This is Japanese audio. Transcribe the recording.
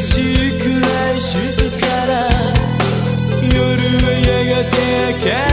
しくない静かな夜はやがて